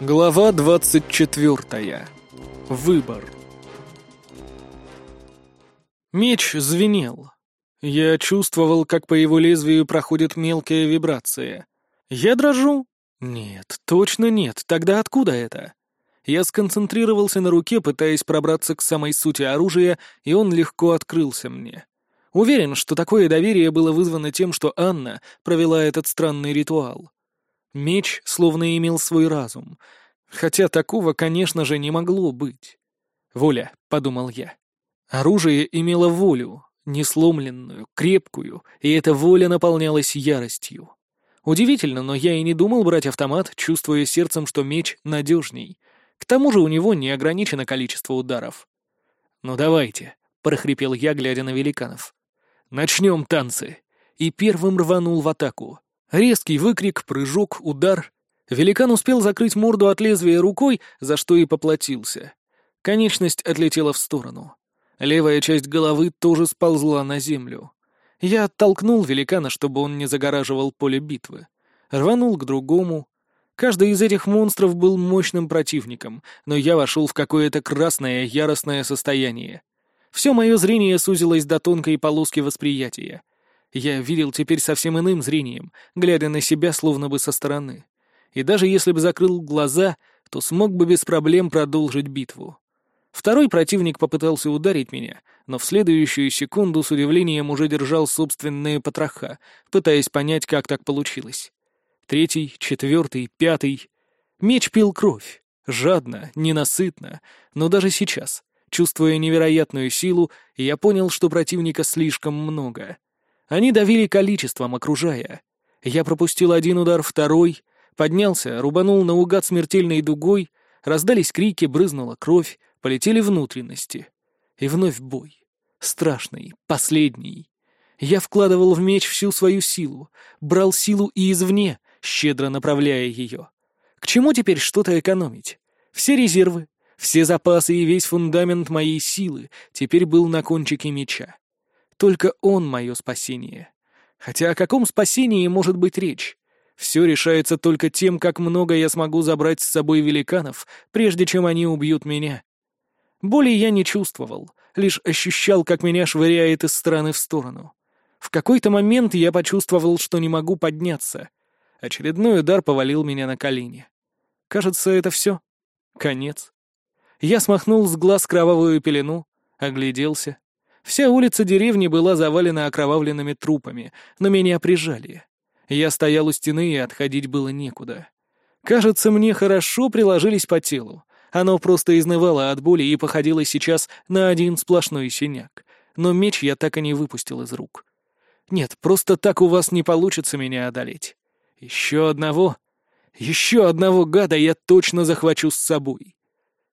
Глава 24. Выбор. Меч звенел. Я чувствовал, как по его лезвию проходит мелкая вибрация. Я дрожу? Нет, точно нет. Тогда откуда это? Я сконцентрировался на руке, пытаясь пробраться к самой сути оружия, и он легко открылся мне. Уверен, что такое доверие было вызвано тем, что Анна провела этот странный ритуал. Меч словно имел свой разум, хотя такого, конечно же, не могло быть. «Воля», — подумал я. Оружие имело волю, несломленную, крепкую, и эта воля наполнялась яростью. Удивительно, но я и не думал брать автомат, чувствуя сердцем, что меч надежней. К тому же у него не ограничено количество ударов. «Ну давайте», — прохрипел я, глядя на великанов. «Начнем танцы!» И первым рванул в атаку. Резкий выкрик, прыжок, удар. Великан успел закрыть морду от лезвия рукой, за что и поплатился. Конечность отлетела в сторону. Левая часть головы тоже сползла на землю. Я оттолкнул великана, чтобы он не загораживал поле битвы. Рванул к другому. Каждый из этих монстров был мощным противником, но я вошел в какое-то красное, яростное состояние. Все мое зрение сузилось до тонкой полоски восприятия. Я видел теперь совсем иным зрением, глядя на себя словно бы со стороны. И даже если бы закрыл глаза, то смог бы без проблем продолжить битву. Второй противник попытался ударить меня, но в следующую секунду с удивлением уже держал собственные потроха, пытаясь понять, как так получилось. Третий, четвертый, пятый. Меч пил кровь. Жадно, ненасытно, но даже сейчас, чувствуя невероятную силу, я понял, что противника слишком много — они давили количеством, окружая. Я пропустил один удар, второй, поднялся, рубанул наугад смертельной дугой, раздались крики, брызнула кровь, полетели внутренности. И вновь бой. Страшный, последний. Я вкладывал в меч всю свою силу, брал силу и извне, щедро направляя ее. К чему теперь что-то экономить? Все резервы, все запасы и весь фундамент моей силы теперь был на кончике меча. Только он мое спасение. Хотя о каком спасении может быть речь? Все решается только тем, как много я смогу забрать с собой великанов, прежде чем они убьют меня. Боли я не чувствовал, лишь ощущал, как меня швыряет из стороны в сторону. В какой-то момент я почувствовал, что не могу подняться. Очередной удар повалил меня на колени. Кажется, это все. Конец. Я смахнул с глаз кровавую пелену, огляделся. Вся улица деревни была завалена окровавленными трупами, но меня прижали. Я стоял у стены, и отходить было некуда. Кажется, мне хорошо приложились по телу. Оно просто изнывало от боли и походило сейчас на один сплошной синяк. Но меч я так и не выпустил из рук. Нет, просто так у вас не получится меня одолеть. Еще одного, еще одного гада я точно захвачу с собой.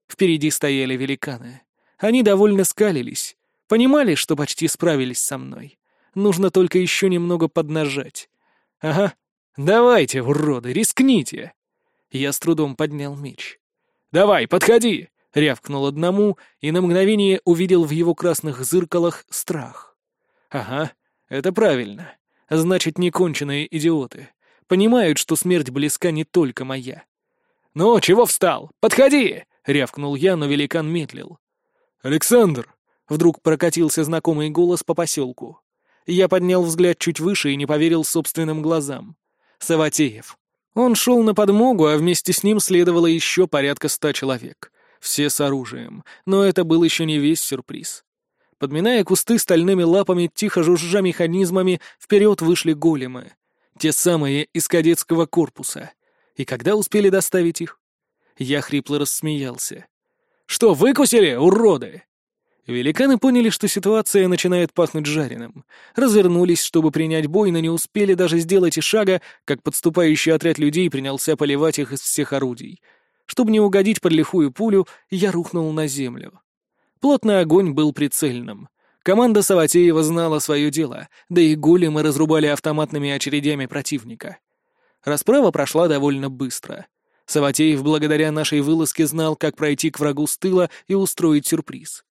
Впереди стояли великаны. Они довольно скалились, Понимали, что почти справились со мной. Нужно только еще немного поднажать. Ага. Давайте, уроды, рискните. Я с трудом поднял меч. «Давай, подходи!» — рявкнул одному, и на мгновение увидел в его красных зыркалах страх. «Ага, это правильно. Значит, неконченые идиоты. Понимают, что смерть близка не только моя». «Ну, чего встал? Подходи!» — рявкнул я, но великан медлил. «Александр!» Вдруг прокатился знакомый голос по поселку. Я поднял взгляд чуть выше и не поверил собственным глазам. Саватеев. Он шел на подмогу, а вместе с ним следовало еще порядка ста человек. Все с оружием, но это был еще не весь сюрприз. Подминая кусты стальными лапами, тихо жужжа механизмами, вперед вышли големы. Те самые из кадетского корпуса. И когда успели доставить их? Я хрипло рассмеялся. «Что, выкусили, уроды?» Великаны поняли, что ситуация начинает пахнуть жареным. Развернулись, чтобы принять бой, но не успели даже сделать и шага, как подступающий отряд людей принялся поливать их из всех орудий. Чтобы не угодить под лихую пулю, я рухнул на землю. Плотный огонь был прицельным. Команда Саватеева знала свое дело, да и големы разрубали автоматными очередями противника. Расправа прошла довольно быстро. Саватеев благодаря нашей вылазке знал, как пройти к врагу с тыла и устроить сюрприз.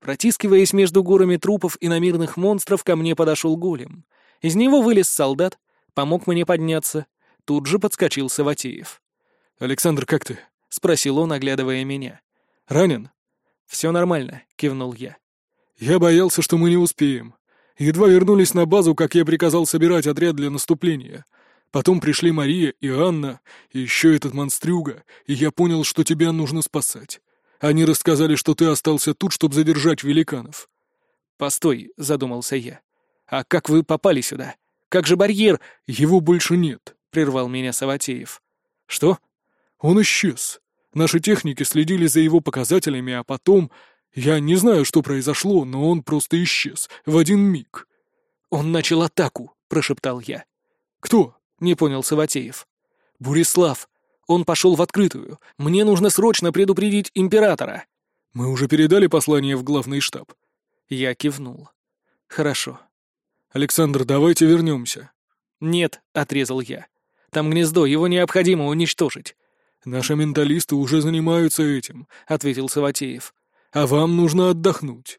Протискиваясь между горами трупов и намирных монстров, ко мне подошел голем. Из него вылез солдат, помог мне подняться. Тут же подскочил Саватеев. «Александр, как ты? спросил он, оглядывая меня. «Ранен?» «Все нормально», — кивнул я. «Я боялся, что мы не успеем. Едва вернулись на базу, как я приказал собирать отряд для наступления. Потом пришли Мария и Анна, и еще этот монстрюга, и я понял, что тебя нужно спасать. Они рассказали, что ты остался тут, чтобы задержать великанов». «Постой», — задумался я. «А как вы попали сюда? Как же барьер?» «Его больше нет», — прервал меня Саватеев. «Что?» «Он исчез. Наши техники следили за его показателями, а потом... Я не знаю, что произошло, но он просто исчез. В один миг». «Он начал атаку», — прошептал я. «Кто?» — не понял Саватеев. «Бурислав. Он пошел в открытую. Мне нужно срочно предупредить императора». «Мы уже передали послание в главный штаб?» Я кивнул. «Хорошо». «Александр, давайте вернемся». «Нет», — отрезал я. «Там гнездо, его необходимо уничтожить». «Наши менталисты уже занимаются этим», — ответил Саватеев. «А вам нужно отдохнуть».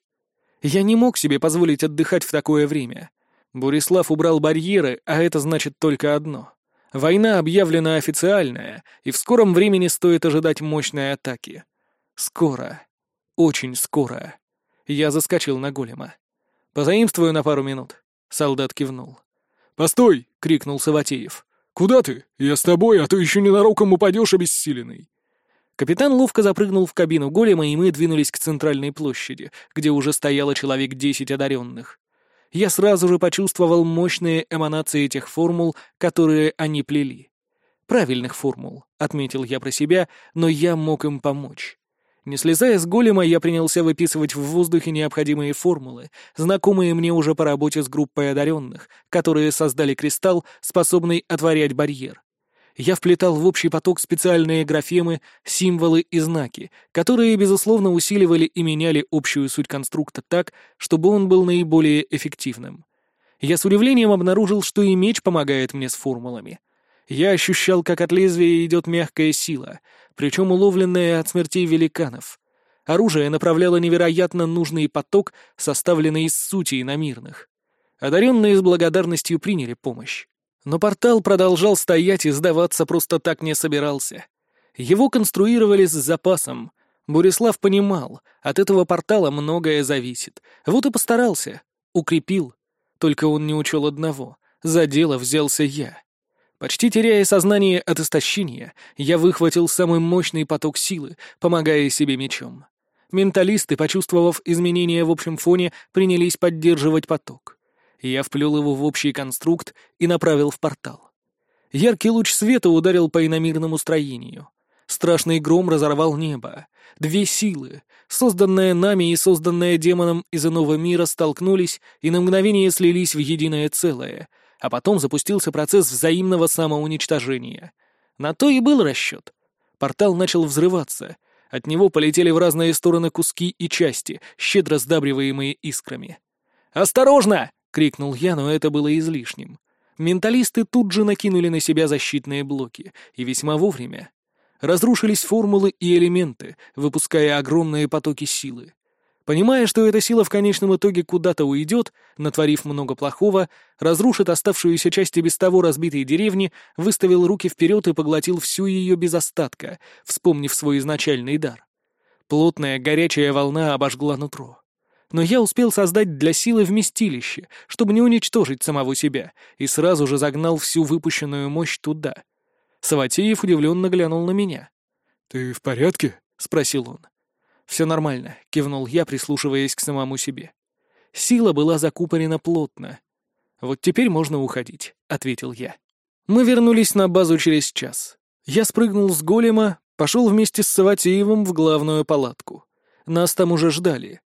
Я не мог себе позволить отдыхать в такое время. Бурислав убрал барьеры, а это значит только одно. Война объявлена официальная, и в скором времени стоит ожидать мощной атаки. Скоро. Очень скоро. Я заскочил на голема. «Позаимствую на пару минут», — солдат кивнул. «Постой!» — крикнул Саватеев. «Куда ты? Я с тобой, а то еще ненароком упадешь обессиленный». Капитан ловко запрыгнул в кабину голема, и мы двинулись к центральной площади, где уже стояло человек десять одаренных я сразу же почувствовал мощные эманации этих формул, которые они плели. Правильных формул, отметил я про себя, но я мог им помочь. Не слезая с голема, я принялся выписывать в воздухе необходимые формулы, знакомые мне уже по работе с группой одаренных, которые создали кристалл, способный отворять барьер я вплетал в общий поток специальные графемы, символы и знаки, которые, безусловно, усиливали и меняли общую суть конструкта так, чтобы он был наиболее эффективным. Я с удивлением обнаружил, что и меч помогает мне с формулами. Я ощущал, как от лезвия идет мягкая сила, причем уловленная от смертей великанов. Оружие направляло невероятно нужный поток, составленный из сути иномирных. Одаренные с благодарностью приняли помощь. Но портал продолжал стоять и сдаваться просто так не собирался. Его конструировали с запасом. Бурислав понимал, от этого портала многое зависит. Вот и постарался. Укрепил. Только он не учел одного. За дело взялся я. Почти теряя сознание от истощения, я выхватил самый мощный поток силы, помогая себе мечом. Менталисты, почувствовав изменения в общем фоне, принялись поддерживать поток. Я вплел его в общий конструкт и направил в портал. Яркий луч света ударил по иномирному строению. Страшный гром разорвал небо. Две силы, созданная нами и созданная демоном из иного мира, столкнулись и на мгновение слились в единое целое, а потом запустился процесс взаимного самоуничтожения. На то и был расчет. Портал начал взрываться. От него полетели в разные стороны куски и части, щедро сдабриваемые искрами. «Осторожно!» — крикнул я, но это было излишним. Менталисты тут же накинули на себя защитные блоки, и весьма вовремя. Разрушились формулы и элементы, выпуская огромные потоки силы. Понимая, что эта сила в конечном итоге куда-то уйдет, натворив много плохого, разрушит оставшуюся часть и без того разбитой деревни, выставил руки вперед и поглотил всю ее без остатка, вспомнив свой изначальный дар. Плотная горячая волна обожгла нутро но я успел создать для силы вместилище, чтобы не уничтожить самого себя, и сразу же загнал всю выпущенную мощь туда. Саватеев удивленно глянул на меня. «Ты в порядке?» — спросил он. «Все нормально», — кивнул я, прислушиваясь к самому себе. Сила была закупорена плотно. «Вот теперь можно уходить», — ответил я. Мы вернулись на базу через час. Я спрыгнул с голема, пошел вместе с Саватеевым в главную палатку. Нас там уже ждали.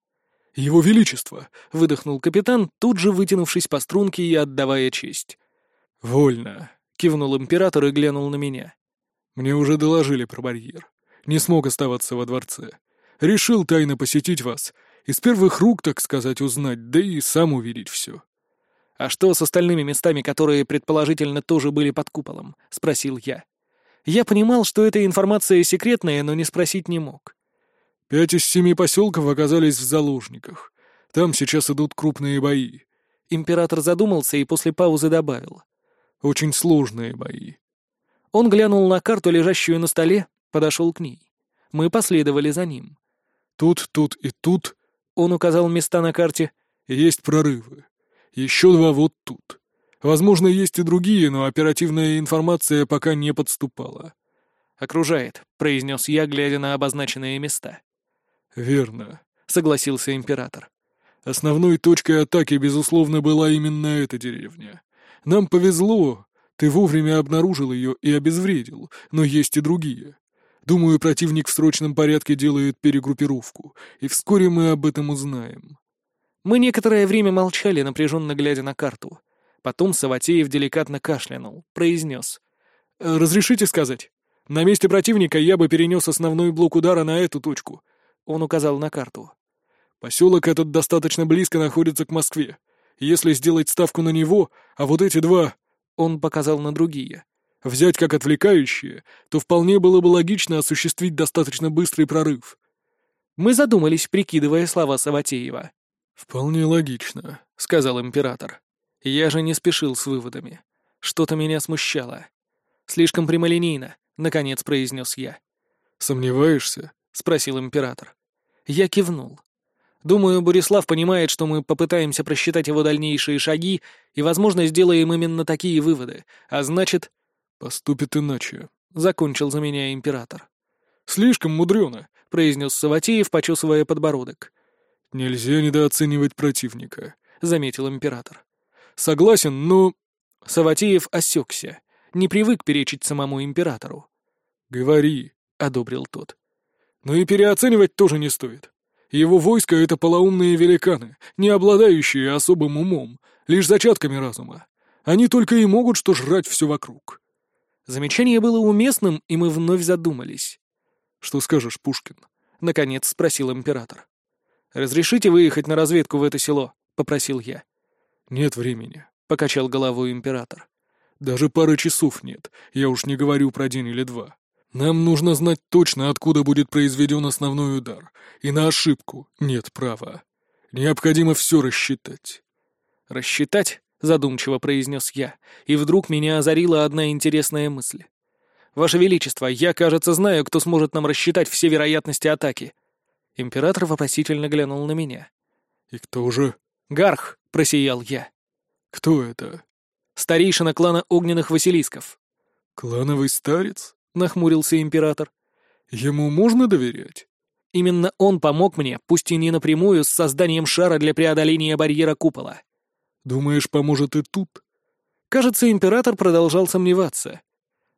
«Его Величество!» — выдохнул капитан, тут же вытянувшись по струнке и отдавая честь. «Вольно!» — кивнул император и глянул на меня. «Мне уже доложили про барьер. Не смог оставаться во дворце. Решил тайно посетить вас и с первых рук, так сказать, узнать, да и сам увидеть все». «А что с остальными местами, которые, предположительно, тоже были под куполом?» — спросил я. Я понимал, что эта информация секретная, но не спросить не мог. Пять из семи поселков оказались в заложниках. Там сейчас идут крупные бои. Император задумался и после паузы добавил. Очень сложные бои. Он глянул на карту, лежащую на столе, подошел к ней. Мы последовали за ним. Тут, тут и тут, Он указал места на карте. есть прорывы. Еще два вот тут. Возможно, есть и другие, но оперативная информация пока не подступала. «Окружает», — произнес я, глядя на обозначенные места. Верно. — согласился император. Основной точкой атаки, безусловно, была именно эта деревня. Нам повезло, ты вовремя обнаружил ее и обезвредил, но есть и другие. Думаю, противник в срочном порядке делает перегруппировку, и вскоре мы об этом узнаем. Мы некоторое время молчали, напряженно глядя на карту. Потом Саватеев деликатно кашлянул, произнес. «Э, «Разрешите сказать? На месте противника я бы перенес основной блок удара на эту точку». Он указал на карту. Поселок этот достаточно близко находится к Москве. Если сделать ставку на него, а вот эти два, он показал на другие, взять как отвлекающие, то вполне было бы логично осуществить достаточно быстрый прорыв. Мы задумались, прикидывая слова Саватеева. «Вполне логично», — сказал император. Я же не спешил с выводами. Что-то меня смущало. Слишком прямолинейно, — наконец произнес я. «Сомневаешься?» — спросил император. Я кивнул. Думаю, Борислав понимает, что мы попытаемся просчитать его дальнейшие шаги и, возможно, сделаем именно такие выводы, а значит... «Поступит иначе», — закончил за меня император. «Слишком мудрено», — произнес Саватеев, почесывая подбородок. «Нельзя недооценивать противника», — заметил император. «Согласен, но...» Саватеев осекся, не привык перечить самому императору. «Говори», — одобрил тот. «Но и переоценивать тоже не стоит. Его войско — это полоумные великаны, не обладающие особым умом, лишь зачатками разума. Они только и могут что жрать все вокруг. Замечание было уместным, и мы вновь задумались. «Что скажешь, Пушкин?» — наконец спросил император. «Разрешите выехать на разведку в это село?» — попросил я. «Нет времени», — покачал головой император. «Даже пары часов нет, я уж не говорю про день или два. Нам нужно знать точно, откуда будет произведен основной удар, и на ошибку нет права. Необходимо все рассчитать». «Рассчитать?» — задумчиво произнес я, и вдруг меня озарила одна интересная мысль. «Ваше Величество, я, кажется, знаю, кто сможет нам рассчитать все вероятности атаки». Император вопросительно глянул на меня. «И кто же?» «Гарх», — просиял я. «Кто это?» «Старейшина клана огненных Василисков». «Клановый старец?» — нахмурился император. «Ему можно доверять?» «Именно он помог мне, пусть и не напрямую, с созданием шара для преодоления барьера купола». «Думаешь, поможет и тут?» Кажется, император продолжал сомневаться.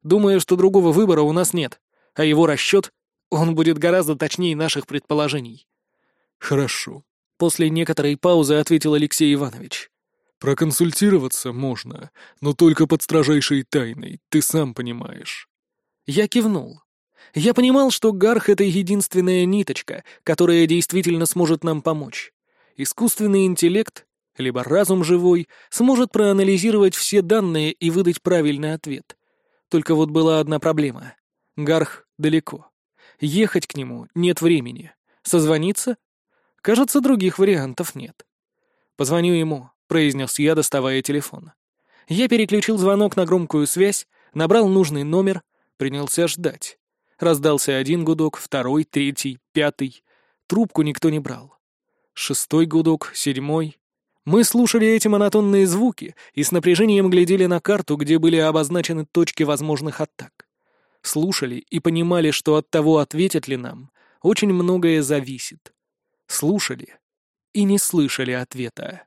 Думаю, что другого выбора у нас нет, а его расчет, он будет гораздо точнее наших предположений. «Хорошо», — после некоторой паузы ответил Алексей Иванович. «Проконсультироваться можно, но только под строжайшей тайной, ты сам понимаешь». Я кивнул. Я понимал, что Гарх — это единственная ниточка, которая действительно сможет нам помочь. Искусственный интеллект, либо разум живой, сможет проанализировать все данные и выдать правильный ответ. Только вот была одна проблема. Гарх далеко. Ехать к нему нет времени. Созвониться? Кажется, других вариантов нет. «Позвоню ему», — произнес я, доставая телефон. Я переключил звонок на громкую связь, набрал нужный номер, принялся ждать. Раздался один гудок, второй, третий, пятый. Трубку никто не брал. Шестой гудок, седьмой. Мы слушали эти монотонные звуки и с напряжением глядели на карту, где были обозначены точки возможных атак. Слушали и понимали, что от того, ответят ли нам, очень многое зависит. Слушали и не слышали ответа.